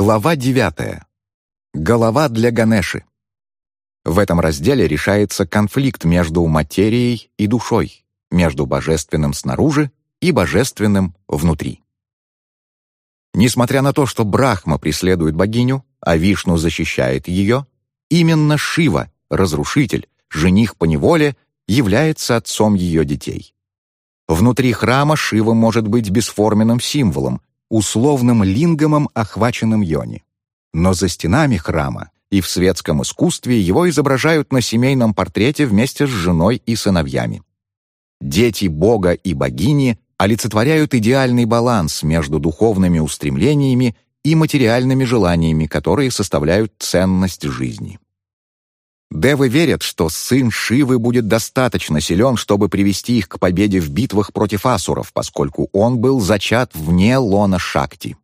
Глава 9. Голова для Ганеши. В этом разделе решается конфликт между материей и душой, между божественным снаружи и божественным внутри. Несмотря на то, что Брахма преследует богиню, а Вишну защищает ее, именно Шива, разрушитель, жених по неволе, является отцом ее детей. Внутри храма Шива может быть бесформенным символом, условным лингамом, охваченным йони. Но за стенами храма и в светском искусстве его изображают на семейном портрете вместе с женой и сыновьями. Дети Бога и богини олицетворяют идеальный баланс между духовными устремлениями и материальными желаниями, которые составляют ценность жизни. Девы верят, что сын Шивы будет достаточно силен, чтобы привести их к победе в битвах против асуров, поскольку он был зачат вне лона Шакти.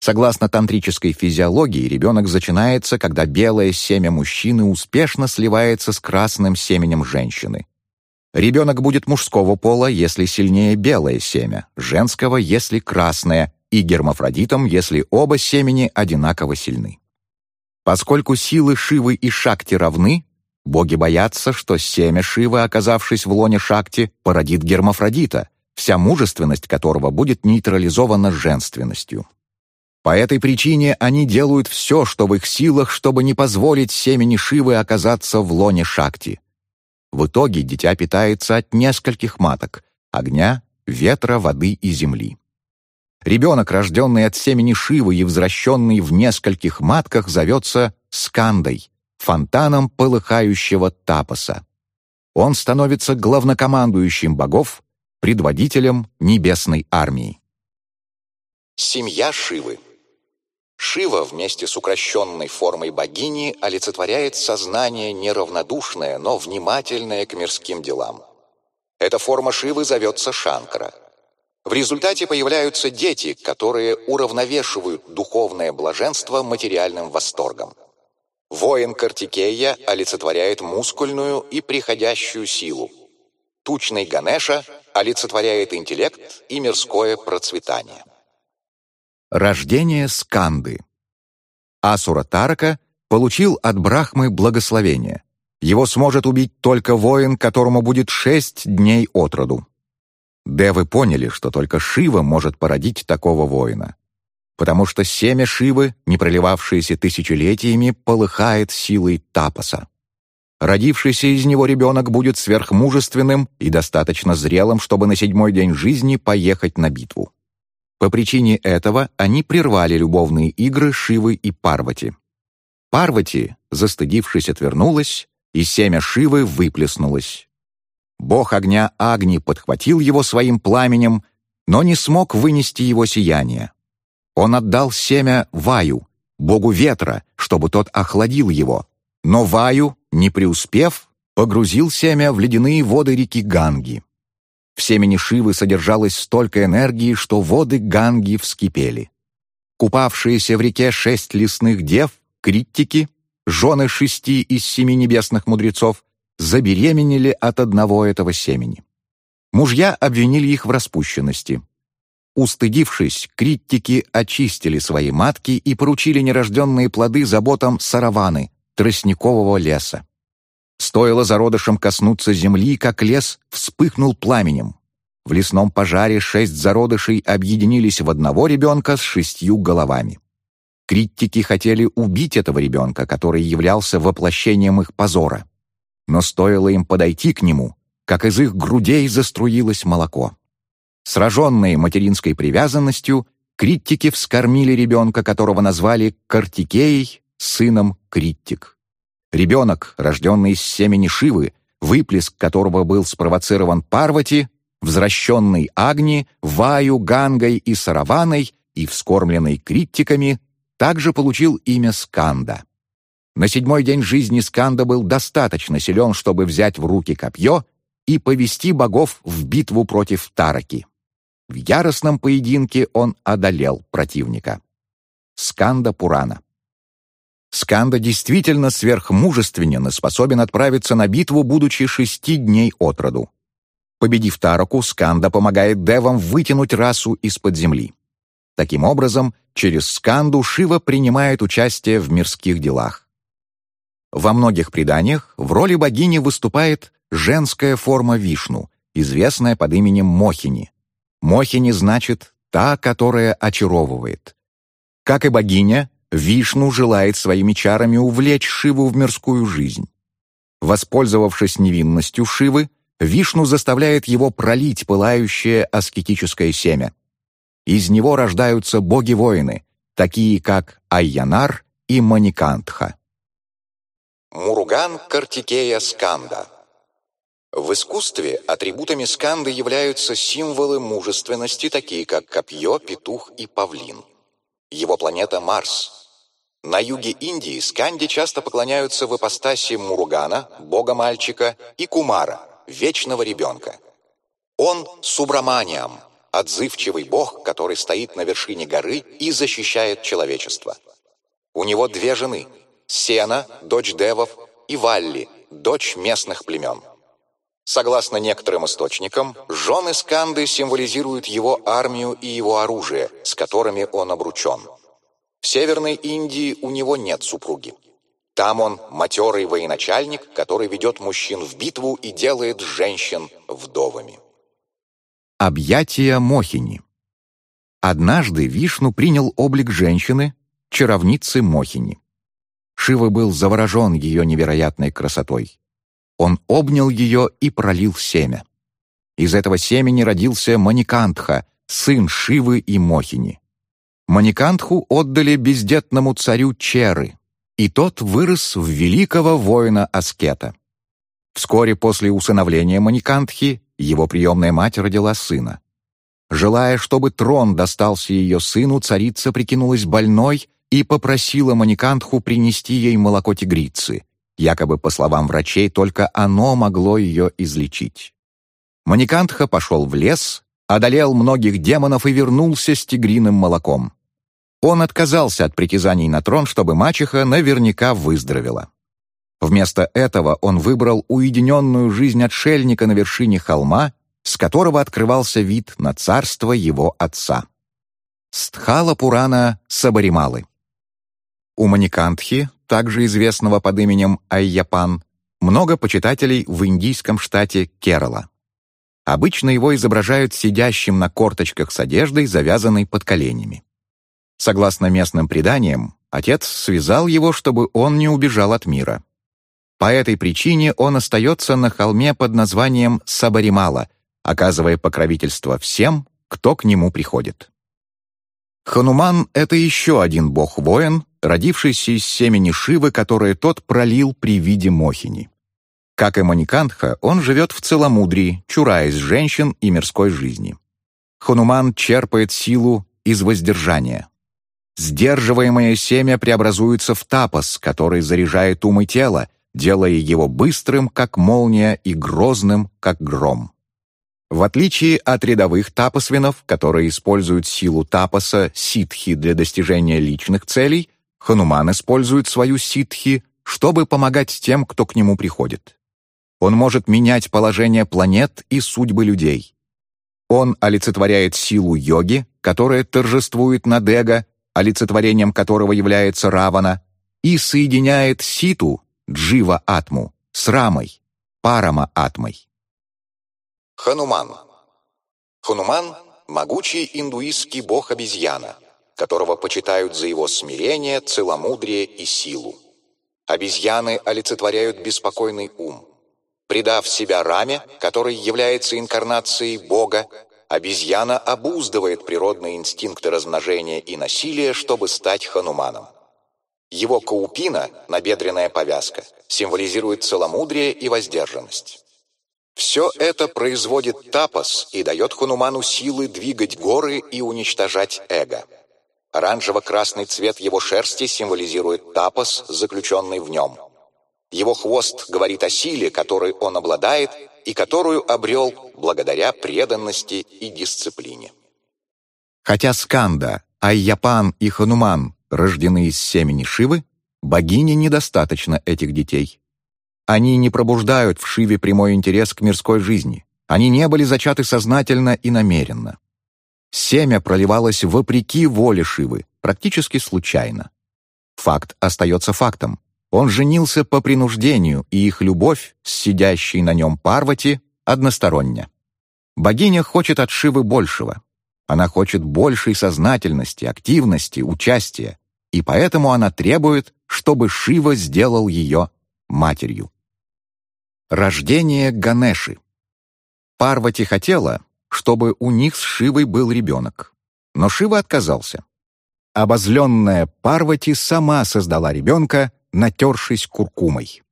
Согласно тантрической физиологии, ребенок зачинается, когда белое семя мужчины успешно сливается с красным семенем женщины. Ребенок будет мужского пола, если сильнее белое семя, женского, если красное, и гермафродитом, если оба семени одинаково сильны. Поскольку силы Шивы и Шакти равны, боги боятся, что семя Шивы, оказавшись в лоне Шакти, породит гермафродита, вся мужественность которого будет нейтрализована женственностью. По этой причине они делают все, что в их силах, чтобы не позволить семени Шивы оказаться в лоне Шакти. В итоге дитя питается от нескольких маток — огня, ветра, воды и земли. Ребенок, рожденный от семени Шивы и возвращенный в нескольких матках, зовется Скандой, фонтаном полыхающего тапоса. Он становится главнокомандующим богов, предводителем небесной армии. Семья Шивы Шива вместе с укращенной формой богини олицетворяет сознание неравнодушное, но внимательное к мирским делам. Эта форма Шивы зовется Шанкара – в результате появляются дети, которые уравновешивают духовное блаженство материальным восторгом. Воин Картикея олицетворяет мускульную и приходящую силу. Тучный Ганеша олицетворяет интеллект и мирское процветание. Рождение Сканды Асура Тарака получил от Брахмы благословение. Его сможет убить только воин, которому будет шесть дней от роду. Девы поняли, что только Шива может породить такого воина. Потому что семя Шивы, не проливавшееся тысячелетиями, полыхает силой тапаса. Родившийся из него ребенок будет сверхмужественным и достаточно зрелым, чтобы на седьмой день жизни поехать на битву. По причине этого они прервали любовные игры Шивы и Парвати. Парвати, застыдившись, отвернулась, и семя Шивы выплеснулось. Бог огня Агни подхватил его своим пламенем, но не смог вынести его сияние. Он отдал семя Ваю, богу ветра, чтобы тот охладил его. Но Ваю, не преуспев, погрузил семя в ледяные воды реки Ганги. В семени Шивы содержалось столько энергии, что воды Ганги вскипели. Купавшиеся в реке шесть лесных дев, криттики, жены шести из семи небесных мудрецов, забеременели от одного этого семени. Мужья обвинили их в распущенности. Устыдившись, критики очистили свои матки и поручили нерожденные плоды заботам сараваны, тростникового леса. Стоило зародышам коснуться земли, как лес вспыхнул пламенем. В лесном пожаре шесть зародышей объединились в одного ребенка с шестью головами. Критики хотели убить этого ребенка, который являлся воплощением их позора но стоило им подойти к нему, как из их грудей заструилось молоко. Сраженные материнской привязанностью, критики вскормили ребенка, которого назвали Картикеей, сыном Криттик. Ребенок, рожденный из семени Шивы, выплеск которого был спровоцирован Парвати, возвращенный Агни, Ваю, Гангой и Сараваной и вскормленный Криттиками, также получил имя Сканда. На седьмой день жизни Сканда был достаточно силен, чтобы взять в руки копье и повести богов в битву против Тараки. В яростном поединке он одолел противника. Сканда Пурана. Сканда действительно сверхмужественен и способен отправиться на битву, будучи шести дней от роду. Победив Тараку, Сканда помогает девам вытянуть расу из-под земли. Таким образом, через сканду Шива принимает участие в мирских делах. Во многих преданиях в роли богини выступает женская форма Вишну, известная под именем Мохини. Мохини значит «та, которая очаровывает». Как и богиня, Вишну желает своими чарами увлечь Шиву в мирскую жизнь. Воспользовавшись невинностью Шивы, Вишну заставляет его пролить пылающее аскетическое семя. Из него рождаются боги-воины, такие как Айянар и Маникантха. Муруган Картикея Сканда В искусстве атрибутами сканды являются символы мужественности, такие как копье, петух и павлин. Его планета Марс. На юге Индии сканде часто поклоняются в ипостаси Муругана, бога-мальчика, и Кумара, вечного ребенка. Он Субраманиам, отзывчивый бог, который стоит на вершине горы и защищает человечество. У него две жены – Сена, дочь девов, и Валли, дочь местных племен. Согласно некоторым источникам, жены Сканды символизируют его армию и его оружие, с которыми он обручен. В Северной Индии у него нет супруги. Там он матерый военачальник, который ведет мужчин в битву и делает женщин вдовами. Объятия Мохини Однажды Вишну принял облик женщины, чаровницы Мохини. Шива был заворожен ее невероятной красотой. Он обнял ее и пролил семя. Из этого семени родился Маникантха, сын Шивы и Мохини. Маникантху отдали бездетному царю Черы, и тот вырос в великого воина-аскета. Вскоре после усыновления Маникантхи его приемная мать родила сына. Желая, чтобы трон достался ее сыну, царица прикинулась больной и попросила Маникантху принести ей молоко тигрицы. Якобы, по словам врачей, только оно могло ее излечить. Маникантха пошел в лес, одолел многих демонов и вернулся с тигриным молоком. Он отказался от притязаний на трон, чтобы мачеха наверняка выздоровела. Вместо этого он выбрал уединенную жизнь отшельника на вершине холма, с которого открывался вид на царство его отца. Стхала Пурана Сабарималы. У Маникантхи, также известного под именем Айяпан, много почитателей в индийском штате Керала. Обычно его изображают сидящим на корточках с одеждой, завязанной под коленями. Согласно местным преданиям, отец связал его, чтобы он не убежал от мира. По этой причине он остается на холме под названием Сабаримала, оказывая покровительство всем, кто к нему приходит. Хануман — это еще один бог-воин, родившийся из семени Шивы, которое тот пролил при виде Мохини. Как и Маникантха, он живет в целомудрии, чураясь женщин и мирской жизни. Хануман черпает силу из воздержания. Сдерживаемое семя преобразуется в тапос, который заряжает ум и тело, делая его быстрым, как молния, и грозным, как гром. В отличие от рядовых тапосвинов, которые используют силу тапоса, ситхи для достижения личных целей, Хануман использует свою ситхи, чтобы помогать тем, кто к нему приходит. Он может менять положение планет и судьбы людей. Он олицетворяет силу йоги, которая торжествует над эго, олицетворением которого является Равана, и соединяет Ситу, Джива Атму, с Рамой, Парама Атмой. Хануман. Хануман – могучий индуистский бог-обезьяна, которого почитают за его смирение, целомудрие и силу. Обезьяны олицетворяют беспокойный ум. Предав себя Раме, который является инкарнацией Бога, обезьяна обуздывает природные инстинкты размножения и насилия, чтобы стать хануманом. Его каупина, набедренная повязка, символизирует целомудрие и воздержанность. Все это производит тапос и дает хануману силы двигать горы и уничтожать эго. Оранжево-красный цвет его шерсти символизирует тапос, заключенный в нем. Его хвост говорит о силе, которой он обладает и которую обрел благодаря преданности и дисциплине. Хотя Сканда, Айяпан и Хануман рождены из семени Шивы, богине недостаточно этих детей. Они не пробуждают в Шиве прямой интерес к мирской жизни. Они не были зачаты сознательно и намеренно. Семя проливалось вопреки воле Шивы, практически случайно. Факт остается фактом. Он женился по принуждению, и их любовь с сидящей на нем Парвати односторонняя. Богиня хочет от Шивы большего. Она хочет большей сознательности, активности, участия, и поэтому она требует, чтобы Шива сделал ее матерью. Рождение Ганеши. Парвати хотела, чтобы у них с Шивой был ребенок, но Шива отказался. Обозленная Парвати сама создала ребенка, натершись куркумой.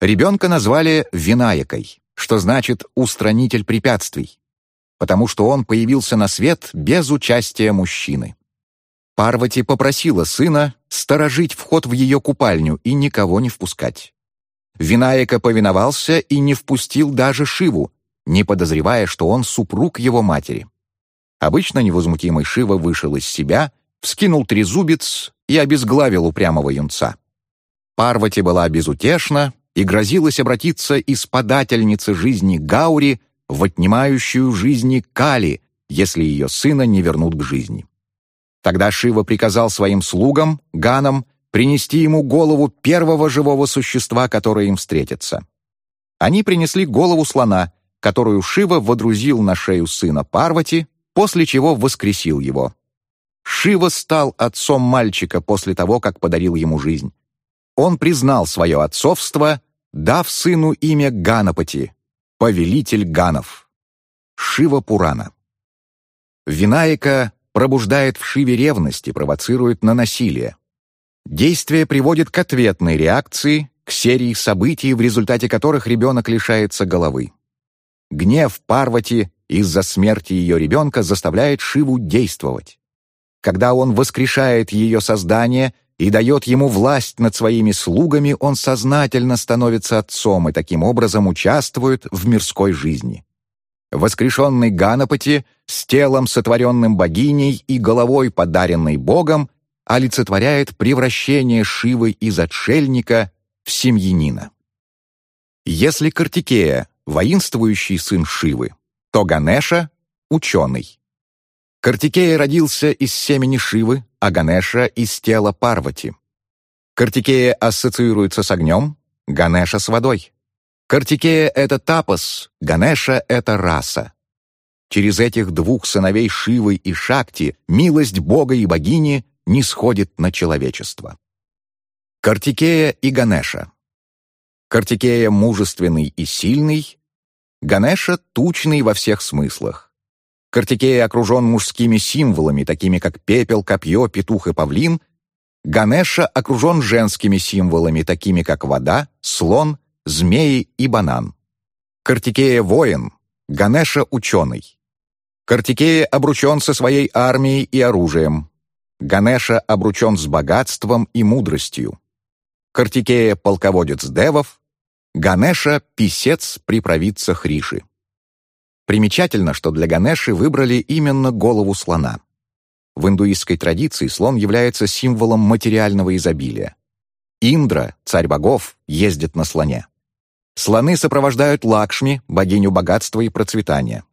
Ребенка назвали Винаякой, что значит «устранитель препятствий», потому что он появился на свет без участия мужчины. Парвати попросила сына сторожить вход в ее купальню и никого не впускать. Винаяка повиновался и не впустил даже Шиву, не подозревая, что он супруг его матери. Обычно невозмутимый Шива вышел из себя, вскинул трезубец и обезглавил упрямого юнца. Парвати была безутешна и грозилась обратиться из подательницы жизни Гаури в отнимающую жизни Кали, если ее сына не вернут к жизни. Тогда Шива приказал своим слугам, ганам, принести ему голову первого живого существа, которое им встретится. Они принесли голову слона, которую Шива водрузил на шею сына Парвати, после чего воскресил его. Шива стал отцом мальчика после того, как подарил ему жизнь. Он признал свое отцовство, дав сыну имя Ганапати, повелитель ганов. Шива Пурана. Винаика пробуждает в Шиве ревность и провоцирует на насилие. Действие приводит к ответной реакции, к серии событий, в результате которых ребенок лишается головы. Гнев Парвати из-за смерти ее ребенка заставляет Шиву действовать. Когда он воскрешает ее создание и дает ему власть над своими слугами, он сознательно становится отцом и таким образом участвует в мирской жизни. Воскрешенный Ганапати с телом, сотворенным богиней и головой, подаренной Богом, олицетворяет превращение Шивы из отшельника в семьянина. Если Картикея — воинствующий сын Шивы, то Ганеша — ученый. Картикея родился из семени Шивы, а Ганеша — из тела Парвати. Картикея ассоциируется с огнем, Ганеша — с водой. Картикея — это тапос, Ганеша — это раса. Через этих двух сыновей Шивы и Шакти милость Бога и богини не сходит на человечество. Картикея и Ганеша. Картикея мужественный и сильный, Ганеша тучный во всех смыслах. Картикея окружен мужскими символами, такими как пепел, копье, петух и павлин. Ганеша окружен женскими символами, такими как вода, слон, змеи и банан. Картикея — воин, Ганеша — ученый. Картикея обручен со своей армией и оружием. Ганеша обручен с богатством и мудростью. Картикея — полководец девов, Ганеша — писец при провидцах Риши. Примечательно, что для Ганеши выбрали именно голову слона. В индуистской традиции слон является символом материального изобилия. Индра, царь богов, ездит на слоне. Слоны сопровождают Лакшми, богиню богатства и процветания.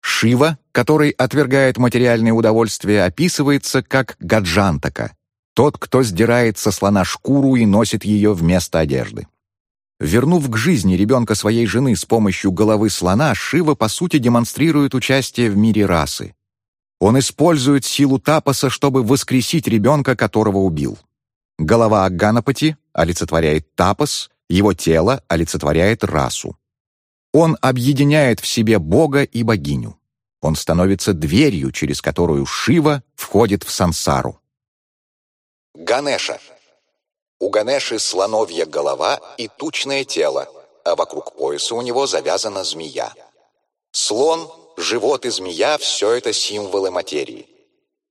Шива, который отвергает материальные удовольствия, описывается как гаджантака, тот, кто сдирает со слона шкуру и носит ее вместо одежды. Вернув к жизни ребенка своей жены с помощью головы слона, Шива, по сути, демонстрирует участие в мире расы. Он использует силу тапаса, чтобы воскресить ребенка, которого убил. Голова Ганапати олицетворяет тапас, его тело олицетворяет расу. Он объединяет в себе Бога и богиню. Он становится дверью, через которую Шива входит в сансару. Ганеша. У Ганеши слоновья голова и тучное тело, а вокруг пояса у него завязана змея. Слон, живот и змея – все это символы материи.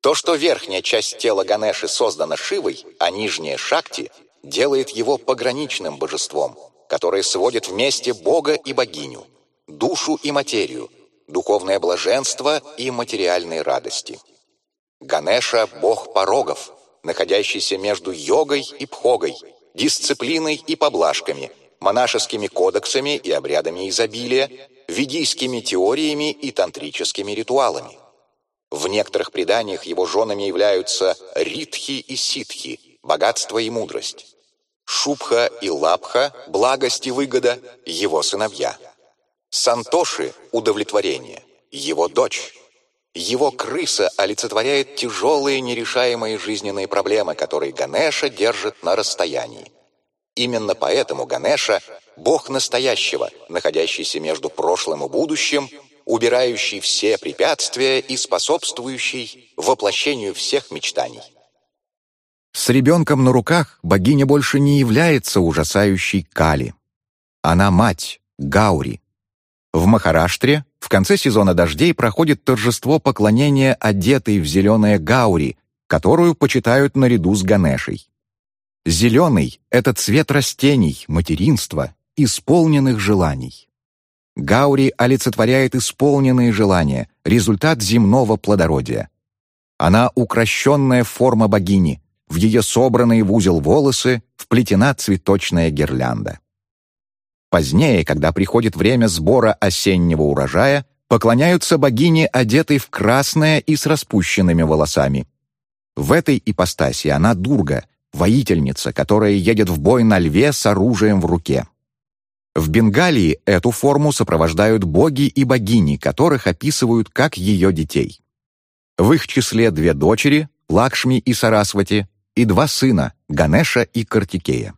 То, что верхняя часть тела Ганеши создана Шивой, а нижняя – Шакти, делает его пограничным божеством – которое сводит вместе Бога и богиню, душу и материю, духовное блаженство и материальные радости. Ганеша – бог порогов, находящийся между йогой и пхогой, дисциплиной и поблажками, монашескими кодексами и обрядами изобилия, ведийскими теориями и тантрическими ритуалами. В некоторых преданиях его женами являются Ритхи и Ситхи, богатство и мудрость. Шубха и Лапха, благость и выгода, его сыновья. Сантоши – удовлетворение, его дочь. Его крыса олицетворяет тяжелые нерешаемые жизненные проблемы, которые Ганеша держит на расстоянии. Именно поэтому Ганеша – бог настоящего, находящийся между прошлым и будущим, убирающий все препятствия и способствующий воплощению всех мечтаний. С ребенком на руках богиня больше не является ужасающей Кали. Она мать, Гаури. В Махараштре в конце сезона дождей проходит торжество поклонения одетой в зеленое Гаури, которую почитают наряду с Ганешей. Зеленый — это цвет растений, материнства, исполненных желаний. Гаури олицетворяет исполненные желания, результат земного плодородия. Она укращенная форма богини, в ее собранные в узел волосы вплетена цветочная гирлянда. Позднее, когда приходит время сбора осеннего урожая, поклоняются богине, одетой в красное и с распущенными волосами. В этой ипостаси она Дурга, воительница, которая едет в бой на льве с оружием в руке. В Бенгалии эту форму сопровождают боги и богини, которых описывают как ее детей. В их числе две дочери, Лакшми и Сарасвати, и два сына, Ганеша и Картикея.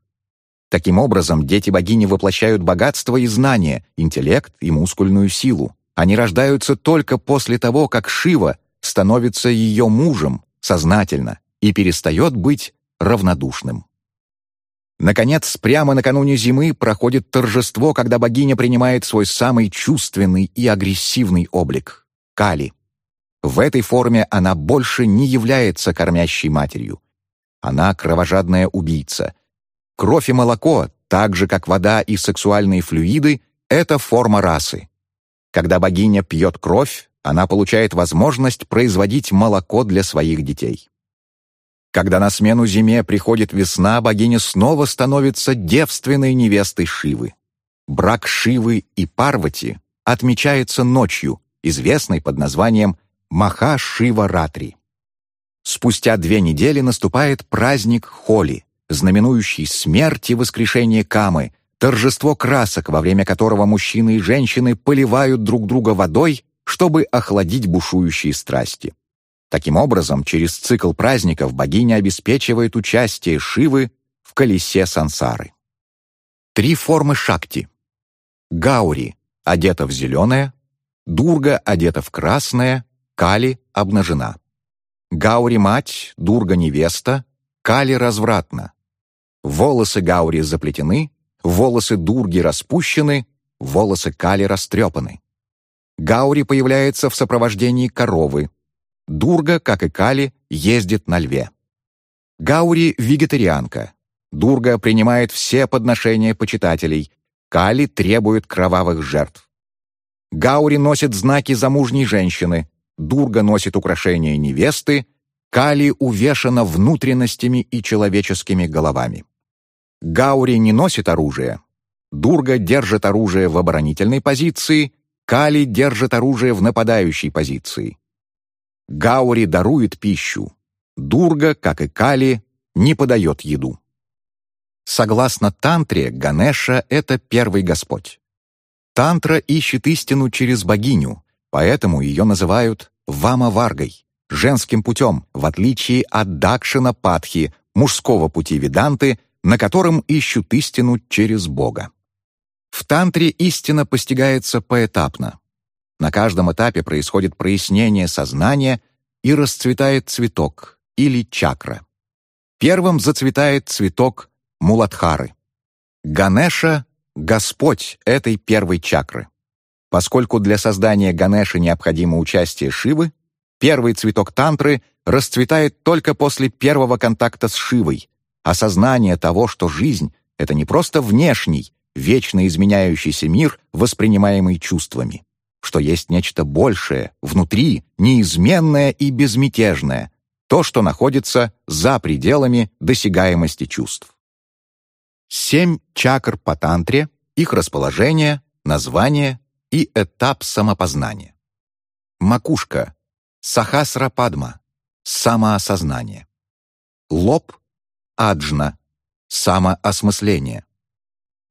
Таким образом, дети богини воплощают богатство и знания, интеллект и мускульную силу. Они рождаются только после того, как Шива становится ее мужем сознательно и перестает быть равнодушным. Наконец, прямо накануне зимы проходит торжество, когда богиня принимает свой самый чувственный и агрессивный облик — Кали. В этой форме она больше не является кормящей матерью. Она кровожадная убийца. Кровь и молоко, так же как вода и сексуальные флюиды, это форма расы. Когда богиня пьет кровь, она получает возможность производить молоко для своих детей. Когда на смену зиме приходит весна, богиня снова становится девственной невестой Шивы. Брак Шивы и Парвати отмечается ночью, известной под названием Маха-Шива-Ратри. Спустя две недели наступает праздник Холи, знаменующий смерть и воскрешение Камы, торжество красок, во время которого мужчины и женщины поливают друг друга водой, чтобы охладить бушующие страсти. Таким образом, через цикл праздников богиня обеспечивает участие Шивы в колесе сансары. Три формы шакти. Гаури одета в зеленое, Дурга одета в красное, Кали обнажена. Гаури-мать, Дурга-невеста, Кали развратна. Волосы Гаури заплетены, волосы Дурги распущены, волосы Кали растрепаны. Гаури появляется в сопровождении коровы. Дурга, как и Кали, ездит на льве. Гаури — вегетарианка. Дурга принимает все подношения почитателей. Кали требует кровавых жертв. Гаури носит знаки замужней женщины. Дурга носит украшения невесты, Кали увешана внутренностями и человеческими головами. Гаури не носит оружие. Дурга держит оружие в оборонительной позиции, Кали держит оружие в нападающей позиции. Гаури дарует пищу. Дурга, как и Кали, не подает еду. Согласно тантре, Ганеша — это первый господь. Тантра ищет истину через богиню, Поэтому ее называют Вама-Варгой, женским путем, в отличие от Дакшина Патхи, мужского пути Веданты, на котором ищут истину через Бога. В тантре истина постигается поэтапно. На каждом этапе происходит прояснение сознания и расцветает цветок или чакра. Первым зацветает цветок Муладхары. Ганеша — Господь этой первой чакры. Поскольку для создания Ганеши необходимо участие Шивы, первый цветок тантры расцветает только после первого контакта с Шивой, осознание того, что жизнь — это не просто внешний, вечно изменяющийся мир, воспринимаемый чувствами, что есть нечто большее, внутри, неизменное и безмятежное, то, что находится за пределами досягаемости чувств. Семь чакр по тантре, их расположение, название и этап самопознания. Макушка — Сахасрападма — самоосознание. Лоб — аджна — самоосмысление.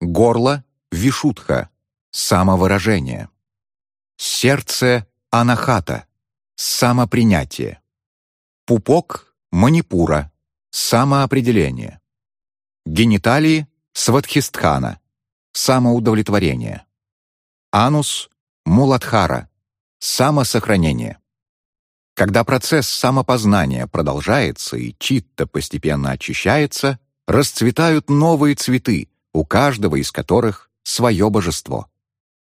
Горло — вишутха — самовыражение. Сердце — анахата — самопринятие. Пупок — манипура — самоопределение. Гениталии — сватхистхана — самоудовлетворение. Анус — муладхара — самосохранение. Когда процесс самопознания продолжается и читта постепенно очищается, расцветают новые цветы, у каждого из которых свое божество.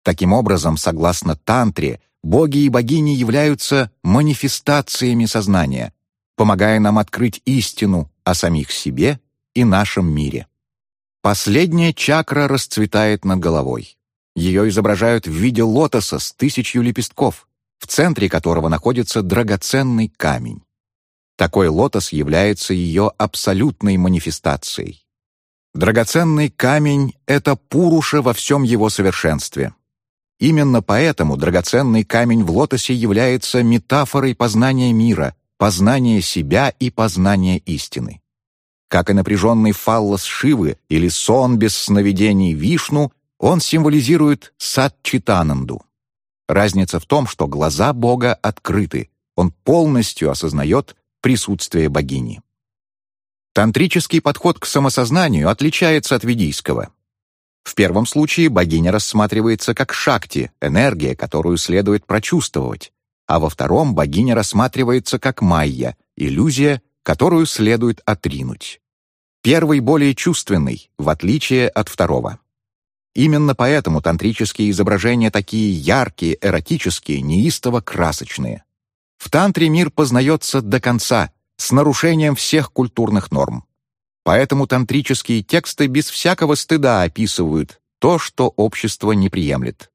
Таким образом, согласно тантре, боги и богини являются манифестациями сознания, помогая нам открыть истину о самих себе и нашем мире. Последняя чакра расцветает над головой. Ее изображают в виде лотоса с тысячью лепестков, в центре которого находится драгоценный камень. Такой лотос является ее абсолютной манифестацией. Драгоценный камень — это Пуруша во всем его совершенстве. Именно поэтому драгоценный камень в лотосе является метафорой познания мира, познания себя и познания истины. Как и напряженный фаллос Шивы или сон без сновидений Вишну, он символизирует Сатчитананду. Разница в том, что глаза Бога открыты, он полностью осознает присутствие богини. Тантрический подход к самосознанию отличается от ведийского. В первом случае богиня рассматривается как шакти, энергия, которую следует прочувствовать, а во втором богиня рассматривается как майя, иллюзия, которую следует отринуть. Первый более чувственный, в отличие от второго. Именно поэтому тантрические изображения такие яркие, эротические, неистово-красочные. В тантре мир познается до конца, с нарушением всех культурных норм. Поэтому тантрические тексты без всякого стыда описывают то, что общество не приемлет.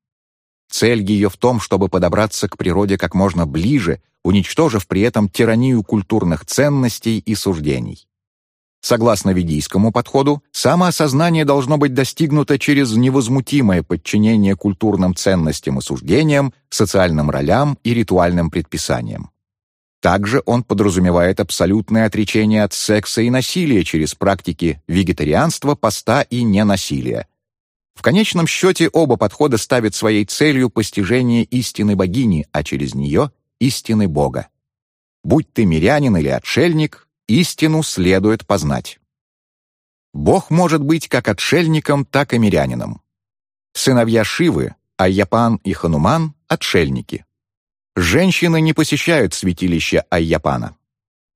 Цель ее в том, чтобы подобраться к природе как можно ближе, уничтожив при этом тиранию культурных ценностей и суждений. Согласно ведийскому подходу, самоосознание должно быть достигнуто через невозмутимое подчинение культурным ценностям и суждениям, социальным ролям и ритуальным предписаниям. Также он подразумевает абсолютное отречение от секса и насилия через практики вегетарианства, поста и ненасилия. В конечном счете оба подхода ставят своей целью постижение истины богини, а через нее — истины Бога. Будь ты мирянин или отшельник, истину следует познать. Бог может быть как отшельником, так и мирянином. Сыновья Шивы, Айяпан и Хануман — отшельники. Женщины не посещают святилище Айяпана.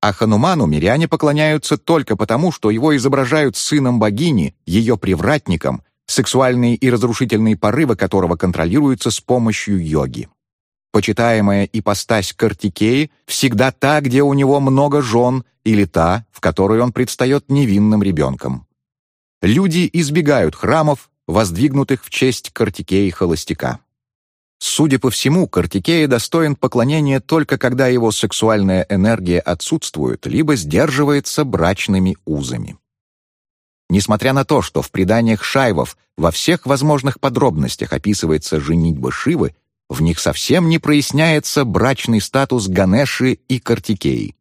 А Хануману миряне поклоняются только потому, что его изображают сыном богини, ее привратником, сексуальные и разрушительные порывы которого контролируются с помощью йоги почитаемая ипостась Картикеи всегда та, где у него много жен, или та, в которой он предстает невинным ребенком. Люди избегают храмов, воздвигнутых в честь Картикеи холостяка. Судя по всему, Картикея достоин поклонения только когда его сексуальная энергия отсутствует, либо сдерживается брачными узами. Несмотря на то, что в преданиях шайвов во всех возможных подробностях описывается женитьба Шивы, в них совсем не проясняется брачный статус Ганеши и Картикеи.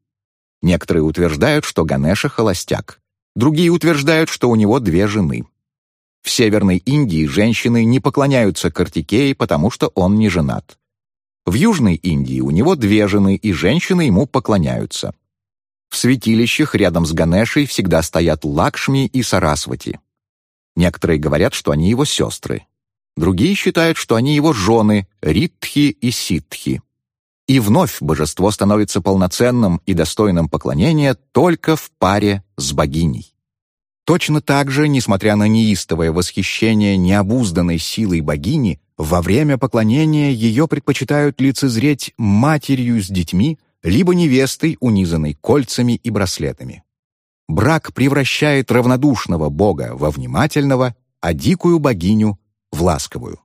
Некоторые утверждают, что Ганеша — холостяк. Другие утверждают, что у него две жены. В Северной Индии женщины не поклоняются Картикее, потому что он не женат. В Южной Индии у него две жены, и женщины ему поклоняются. В святилищах рядом с Ганешей всегда стоят Лакшми и Сарасвати. Некоторые говорят, что они его сестры. Другие считают, что они его жены, Ритхи и Ситхи. И вновь божество становится полноценным и достойным поклонения только в паре с богиней. Точно так же, несмотря на неистовое восхищение необузданной силой богини, во время поклонения ее предпочитают лицезреть матерью с детьми, либо невестой, унизанной кольцами и браслетами. Брак превращает равнодушного бога во внимательного, а дикую богиню в ласковую.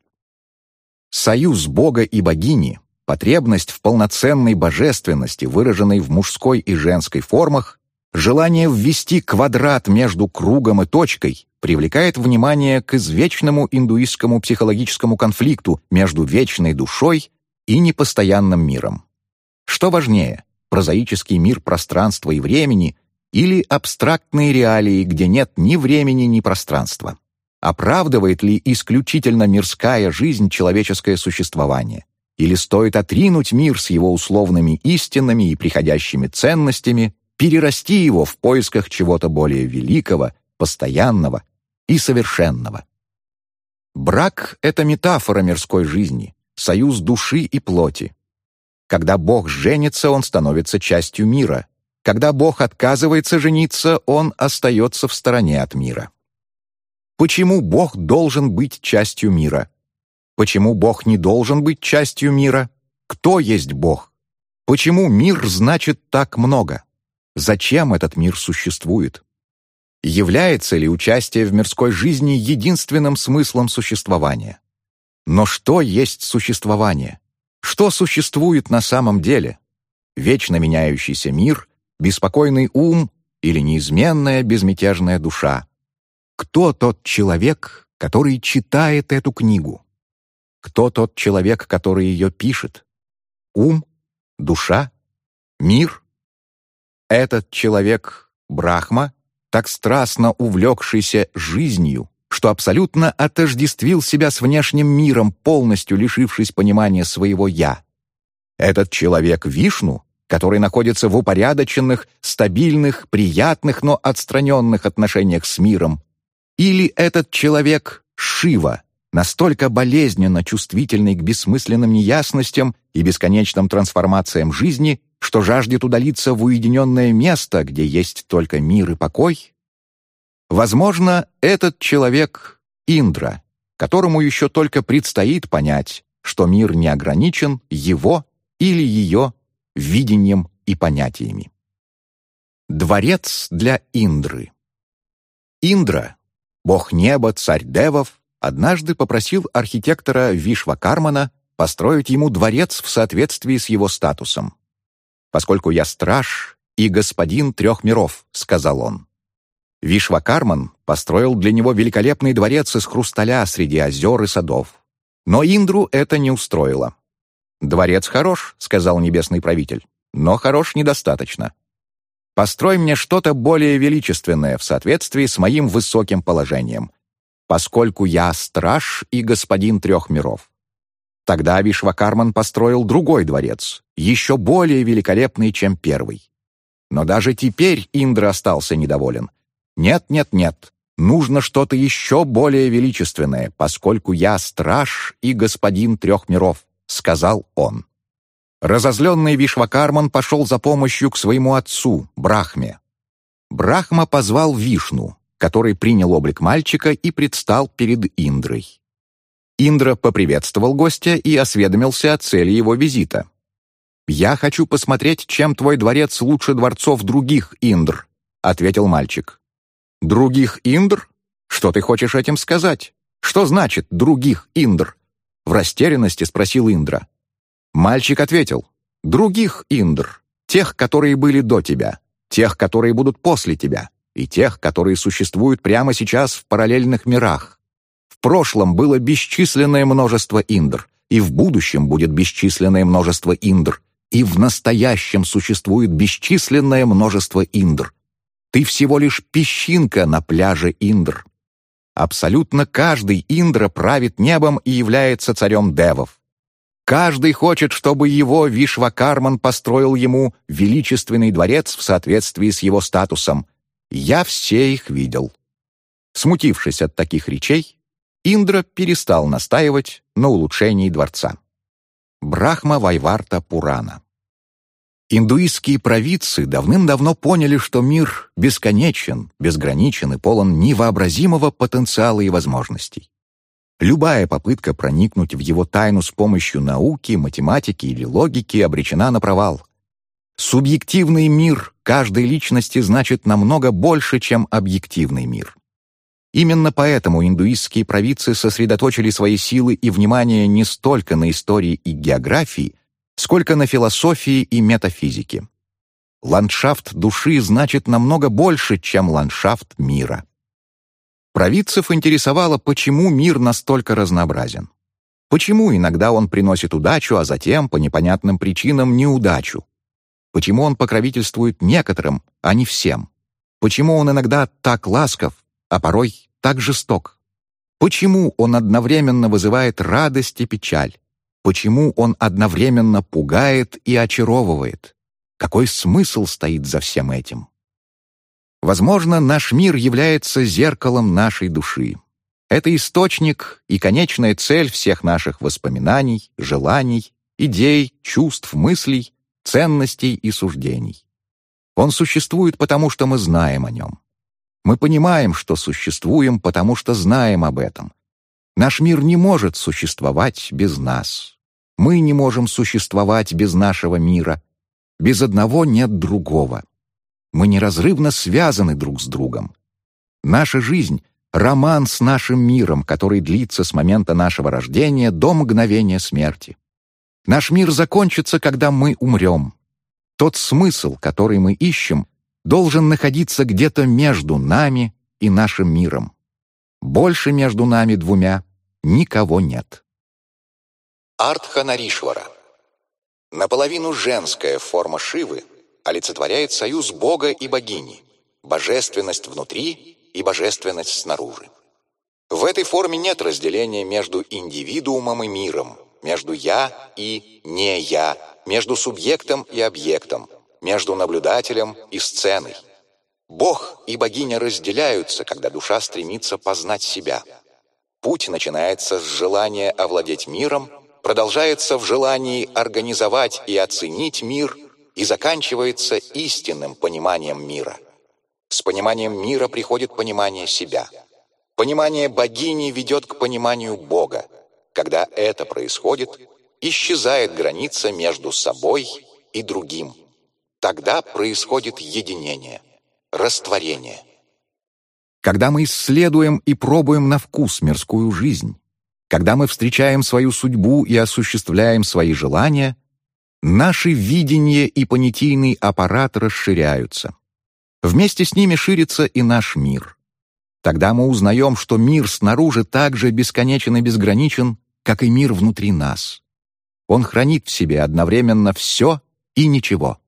Союз Бога и богини, потребность в полноценной божественности, выраженной в мужской и женской формах, желание ввести квадрат между кругом и точкой привлекает внимание к извечному индуистскому психологическому конфликту между вечной душой и непостоянным миром. Что важнее, прозаический мир пространства и времени или абстрактные реалии, где нет ни времени, ни пространства? Оправдывает ли исключительно мирская жизнь человеческое существование? Или стоит отринуть мир с его условными истинами и приходящими ценностями, перерасти его в поисках чего-то более великого, постоянного и совершенного? Брак — это метафора мирской жизни, союз души и плоти. Когда Бог женится, он становится частью мира. Когда Бог отказывается жениться, он остается в стороне от мира. Почему Бог должен быть частью мира? Почему Бог не должен быть частью мира? Кто есть Бог? Почему мир значит так много? Зачем этот мир существует? Является ли участие в мирской жизни единственным смыслом существования? Но что есть существование? Что существует на самом деле? Вечно меняющийся мир, беспокойный ум или неизменная безмятежная душа? Кто тот человек, который читает эту книгу? Кто тот человек, который ее пишет? Ум? Душа? Мир? Этот человек — Брахма, так страстно увлекшийся жизнью, что абсолютно отождествил себя с внешним миром, полностью лишившись понимания своего «я». Этот человек Вишну, который находится в упорядоченных, стабильных, приятных, но отстраненных отношениях с миром, или этот человек Шива, настолько болезненно чувствительный к бессмысленным неясностям и бесконечным трансформациям жизни, что жаждет удалиться в уединенное место, где есть только мир и покой? Возможно, этот человек — Индра, которому еще только предстоит понять, что мир не ограничен его или ее видением и понятиями. Дворец для Индры Индра, бог неба, царь девов, однажды попросил архитектора Вишвакармана построить ему дворец в соответствии с его статусом поскольку я страж и господин трех миров», — сказал он. Вишвакарман построил для него великолепный дворец из хрусталя среди озер и садов. Но Индру это не устроило. «Дворец хорош», — сказал небесный правитель, — «но хорош недостаточно. Построй мне что-то более величественное в соответствии с моим высоким положением, поскольку я страж и господин трех миров. Тогда Вишвакарман построил другой дворец, еще более великолепный, чем первый. Но даже теперь Индра остался недоволен. «Нет, нет, нет, нужно что-то еще более величественное, поскольку я страж и господин трех миров», — сказал он. Разозленный Вишвакарман пошел за помощью к своему отцу, Брахме. Брахма позвал Вишну, который принял облик мальчика и предстал перед Индрой. Индра поприветствовал гостя и осведомился о цели его визита. «Я хочу посмотреть, чем твой дворец лучше дворцов других Индр», — ответил мальчик. «Других Индр? Что ты хочешь этим сказать? Что значит «других Индр»?» В растерянности спросил Индра. Мальчик ответил. «Других Индр, тех, которые были до тебя, тех, которые будут после тебя, и тех, которые существуют прямо сейчас в параллельных мирах прошлом было бесчисленное множество индр, и в будущем будет бесчисленное множество индр, и в настоящем существует бесчисленное множество индр. Ты всего лишь песчинка на пляже индр. Абсолютно каждый индра правит небом и является царем девов. Каждый хочет, чтобы его Вишвакарман построил ему величественный дворец в соответствии с его статусом. Я все их видел. Смутившись от таких речей, Индра перестал настаивать на улучшении дворца. Брахма Вайварта Пурана Индуистские провидцы давным-давно поняли, что мир бесконечен, безграничен и полон невообразимого потенциала и возможностей. Любая попытка проникнуть в его тайну с помощью науки, математики или логики обречена на провал. Субъективный мир каждой личности значит намного больше, чем объективный мир. Именно поэтому индуистские провидцы сосредоточили свои силы и внимание не столько на истории и географии, сколько на философии и метафизике. Ландшафт души значит намного больше, чем ландшафт мира. Провидцев интересовало, почему мир настолько разнообразен. Почему иногда он приносит удачу, а затем, по непонятным причинам, неудачу? Почему он покровительствует некоторым, а не всем? Почему он иногда так ласков, а порой так жесток? Почему он одновременно вызывает радость и печаль? Почему он одновременно пугает и очаровывает? Какой смысл стоит за всем этим? Возможно, наш мир является зеркалом нашей души. Это источник и конечная цель всех наших воспоминаний, желаний, идей, чувств, мыслей, ценностей и суждений. Он существует потому, что мы знаем о нем. Мы понимаем, что существуем, потому что знаем об этом. Наш мир не может существовать без нас. Мы не можем существовать без нашего мира. Без одного нет другого. Мы неразрывно связаны друг с другом. Наша жизнь — роман с нашим миром, который длится с момента нашего рождения до мгновения смерти. Наш мир закончится, когда мы умрем. Тот смысл, который мы ищем, должен находиться где-то между нами и нашим миром. Больше между нами двумя никого нет. Артханаришвара. Наполовину женская форма Шивы олицетворяет союз Бога и богини, божественность внутри и божественность снаружи. В этой форме нет разделения между индивидуумом и миром, между «я» и «не я», между субъектом и объектом, между наблюдателем и сценой. Бог и богиня разделяются, когда душа стремится познать себя. Путь начинается с желания овладеть миром, продолжается в желании организовать и оценить мир и заканчивается истинным пониманием мира. С пониманием мира приходит понимание себя. Понимание богини ведет к пониманию Бога. Когда это происходит, исчезает граница между собой и другим. Тогда происходит единение, растворение. Когда мы исследуем и пробуем на вкус мирскую жизнь, когда мы встречаем свою судьбу и осуществляем свои желания, наши видение и понятийный аппарат расширяются. Вместе с ними ширится и наш мир. Тогда мы узнаем, что мир снаружи так же бесконечен и безграничен, как и мир внутри нас. Он хранит в себе одновременно все и ничего.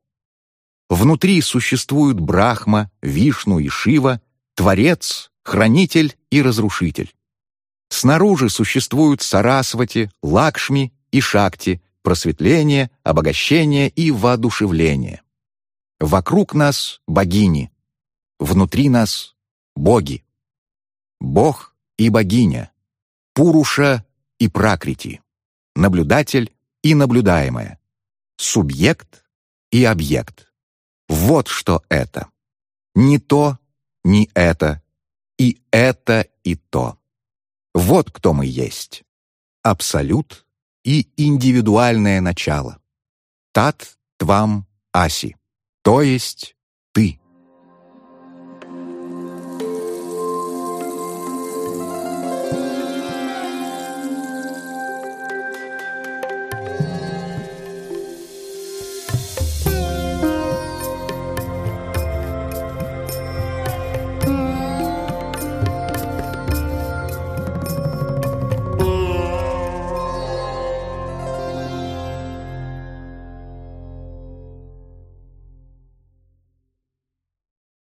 Внутри существуют Брахма, Вишну и Шива, Творец, Хранитель и Разрушитель. Снаружи существуют Сарасвати, Лакшми и Шакти, просветление, обогащение и воодушевление. Вокруг нас богини, внутри нас боги. Бог и богиня, Пуруша и Пракрити, наблюдатель и наблюдаемое, субъект и объект. Вот что это. Не то, не это, и это, и то. Вот кто мы есть. Абсолют и индивидуальное начало. Тат Твам Аси, то есть ты.